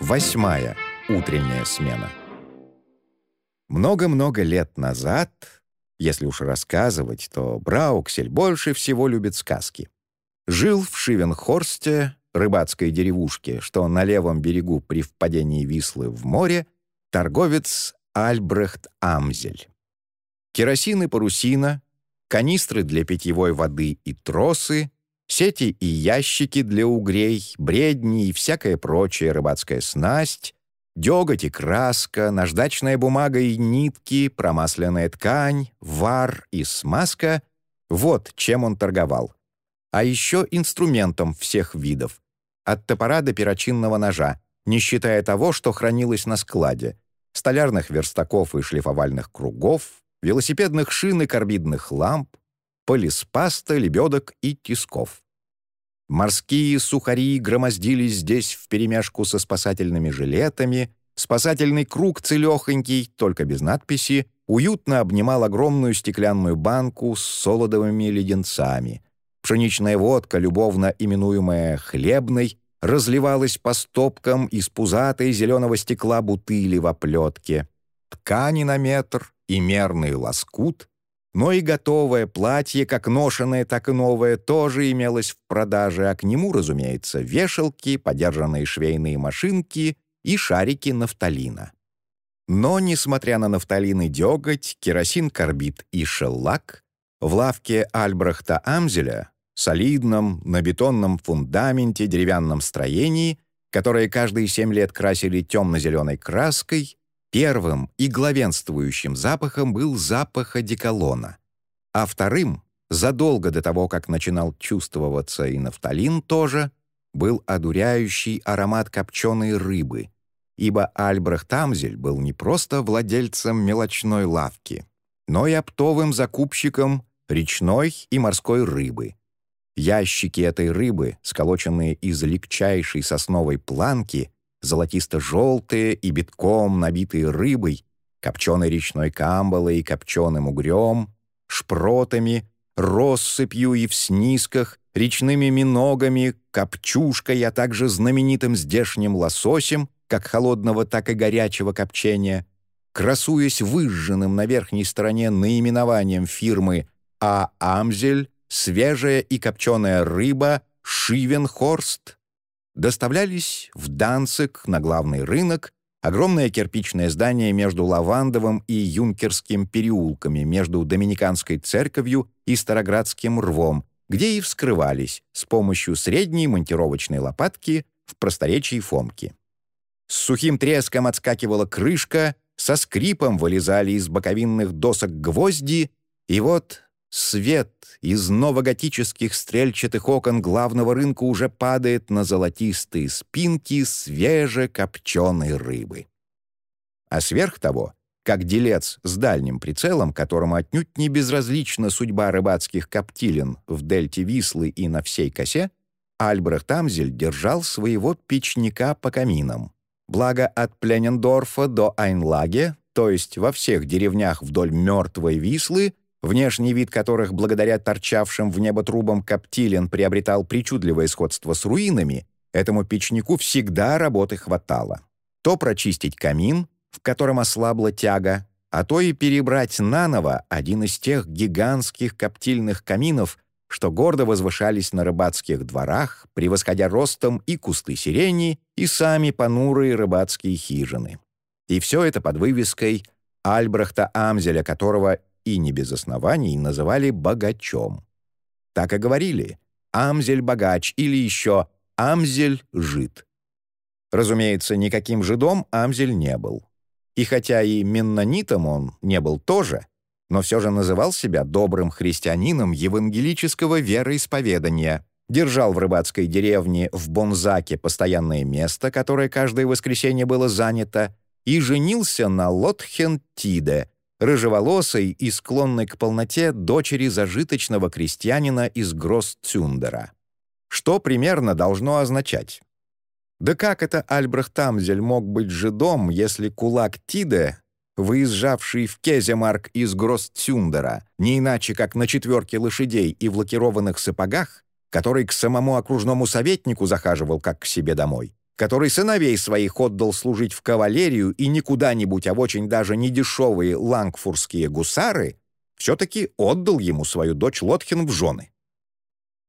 Восьмая утренняя смена. Много-много лет назад, если уж рассказывать, то Брауксель больше всего любит сказки. Жил в Шивенхорсте, рыбацкой деревушке, что на левом берегу при впадении Вислы в море, торговец Альбрехт Амзель. Керосин и парусина, канистры для питьевой воды и тросы, сети и ящики для угрей, бредни и всякая прочая рыбацкая снасть, деготь и краска, наждачная бумага и нитки, промасленная ткань, вар и смазка — вот чем он торговал. А еще инструментом всех видов, от топора до перочинного ножа, не считая того, что хранилось на складе, столярных верстаков и шлифовальных кругов, велосипедных шин и карбидных ламп, полиспаста, лебедок и тисков. Морские сухари громоздились здесь вперемешку со спасательными жилетами, спасательный круг целехонький, только без надписи, уютно обнимал огромную стеклянную банку с солодовыми леденцами. Пшеничная водка, любовно именуемая «хлебной», разливалась по стопкам из пузатой зеленого стекла бутыли в оплетке. Ткани на метр и мерный лоскут, но и готовое платье, как ношенное, так и новое, тоже имелось в продаже, а к нему, разумеется, вешалки, подержанные швейные машинки и шарики нафталина. Но, несмотря на нафталин и деготь, керосин, карбид и шеллак, в лавке Альбрехта Амзеля солидном, на бетонном фундаменте деревянном строении, которое каждые семь лет красили темно-зеленой краской, первым и главенствующим запахом был запах одеколона, а вторым, задолго до того, как начинал чувствоваться и нафталин тоже, был одуряющий аромат копченой рыбы, ибо Альбрехт Амзель был не просто владельцем мелочной лавки, но и оптовым закупщиком речной и морской рыбы — Ящики этой рыбы, сколоченные из легчайшей сосновой планки, золотисто-желтые и битком набитые рыбой, копченой речной камбалой копченым угрем, шпротами, россыпью и в снисках, речными миногами, копчушкой, а также знаменитым здешним лососем, как холодного, так и горячего копчения, красуясь выжженным на верхней стороне наименованием фирмы «А. Амзель», свежая и копченая рыба «Шивенхорст» доставлялись в Данцик на главный рынок, огромное кирпичное здание между Лавандовым и Юнкерским переулками, между Доминиканской церковью и Староградским рвом, где и вскрывались с помощью средней монтировочной лопатки в просторечии Фомки. С сухим треском отскакивала крышка, со скрипом вылезали из боковинных досок гвозди, и вот Свет из новоготических стрельчатых окон главного рынка уже падает на золотистые спинки свежекопченой рыбы. А сверх того, как делец с дальним прицелом, которому отнюдь не безразлична судьба рыбацких коптилин в дельте Вислы и на всей косе, Альбрехт Амзель держал своего печника по каминам. Благо от Пленендорфа до Айнлаге, то есть во всех деревнях вдоль мертвой Вислы, внешний вид которых благодаря торчавшим в небо трубам коптилен приобретал причудливое сходство с руинами, этому печнику всегда работы хватало. То прочистить камин, в котором ослабла тяга, а то и перебрать наново один из тех гигантских коптильных каминов, что гордо возвышались на рыбацких дворах, превосходя ростом и кусты сирени, и сами понурые рыбацкие хижины. И все это под вывеской Альбрехта Амзеля, которого и не без оснований называли богачом. Так и говорили «Амзель-богач» или еще «Амзель-жид». Разумеется, никаким жидом Амзель не был. И хотя и меннонитом он не был тоже, но все же называл себя добрым христианином евангелического вероисповедания, держал в рыбацкой деревне в Бонзаке постоянное место, которое каждое воскресенье было занято, и женился на Лотхен Тиде, рыжеволосой и склонной к полноте дочери зажиточного крестьянина из Гроссцюндера. Что примерно должно означать? Да как это Альбрехт Тамзель мог быть жидом, если кулак Тиде, выезжавший в Кеземарк из Гроссцюндера, не иначе как на четверке лошадей и в лакированных сапогах, который к самому окружному советнику захаживал как к себе домой, который сыновей своих отдал служить в кавалерию и не куда-нибудь, а в очень даже недешевые лангфурские гусары, все-таки отдал ему свою дочь Лотхин в жены.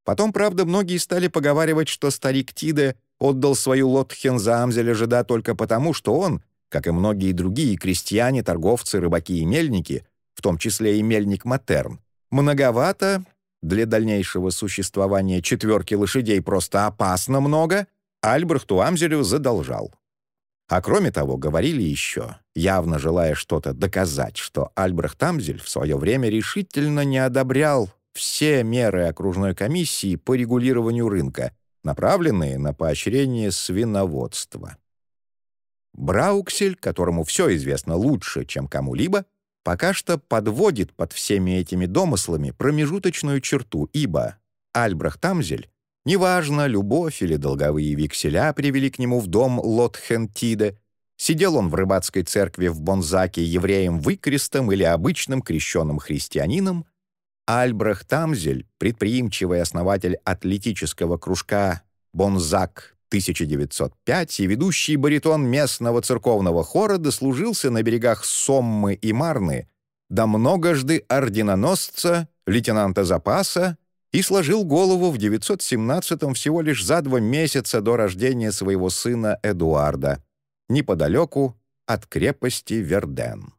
Потом, правда, многие стали поговаривать, что старик Тиде отдал свою Лотхен за Амзеля Жида только потому, что он, как и многие другие крестьяне, торговцы, рыбаки и мельники, в том числе и мельник Матерн, многовато, для дальнейшего существования четверки лошадей просто опасно много — Альбрехту Амзелю задолжал. А кроме того, говорили еще, явно желая что-то доказать, что Альбрехт Амзель в свое время решительно не одобрял все меры окружной комиссии по регулированию рынка, направленные на поощрение свиноводства. Брауксель, которому все известно лучше, чем кому-либо, пока что подводит под всеми этими домыслами промежуточную черту, ибо Альбрехт Амзель Неважно, любовь или долговые векселя привели к нему в дом Лотхентиде. Сидел он в рыбацкой церкви в Бонзаке евреем-выкрестом или обычным крещенным христианином, Альбрехт Тамзель, предприимчивый основатель атлетического кружка «Бонзак» 1905 и ведущий баритон местного церковного хора дослужился на берегах Соммы и Марны до многожды орденоносца, лейтенанта запаса и сложил голову в 917-м всего лишь за два месяца до рождения своего сына Эдуарда, неподалеку от крепости Верден.